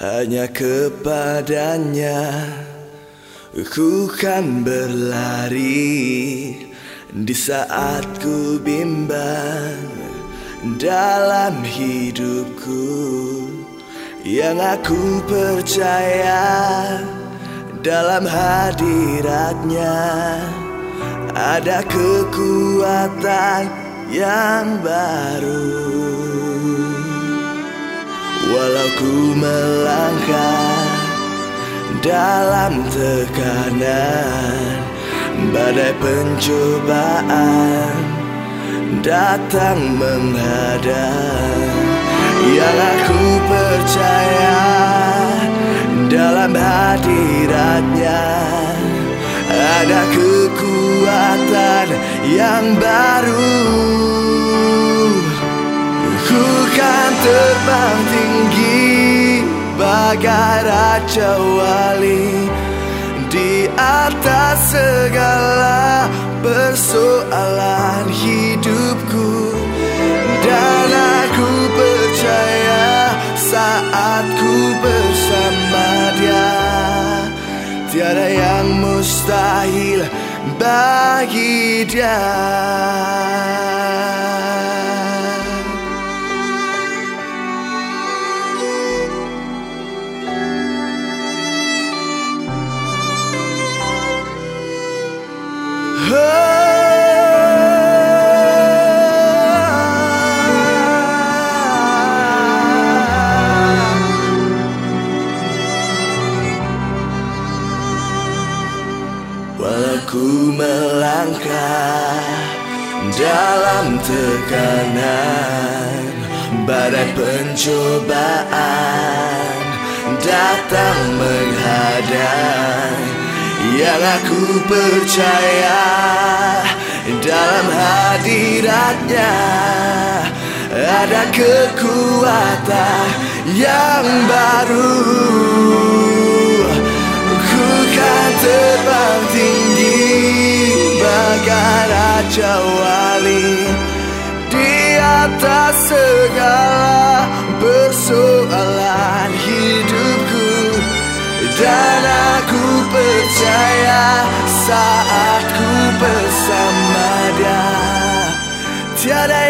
Hanya kepadanya Ku kan berlari. Di saat ku bimbang Dalam hidupku Yang aku percaya Dalam hadiratnya Ada kekuatan yang baru ku melangkah dalam tekanan. Badai pencobaan datang menghadang. Yang aku percaya dalam hadiratnya. Ada kekuatan yang baru. Ku kan terbang tinggi bagai raja wali Di atas segala persoalan hidupku. Dan aku percaya saat ku bersama dia Tiada yang mustahil bagi dia ku melangkah dalam tekanan Badai pencobaan datang menghadang. Yang aku percaya dalam hadiratnya Ada kekuatan yang baru bagai raja wali Di atas segala persoalan hidupku. Dan aku percaya saat ku bersama dia. Tiada